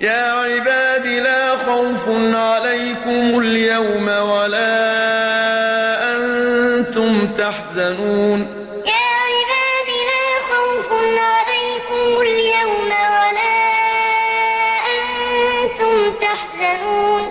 يَا عِبَادِ لَا خَوْفٌ عَلَيْكُمُ الْيَوْمَ وَلَا أَنتُمْ تَحْزَنُونَ. يَا عِبَادِ لَا خَوْفٌ عَلَيْكُمُ الْيَوْمَ وَلَا أَنتُمْ تَحْزَنُونَ.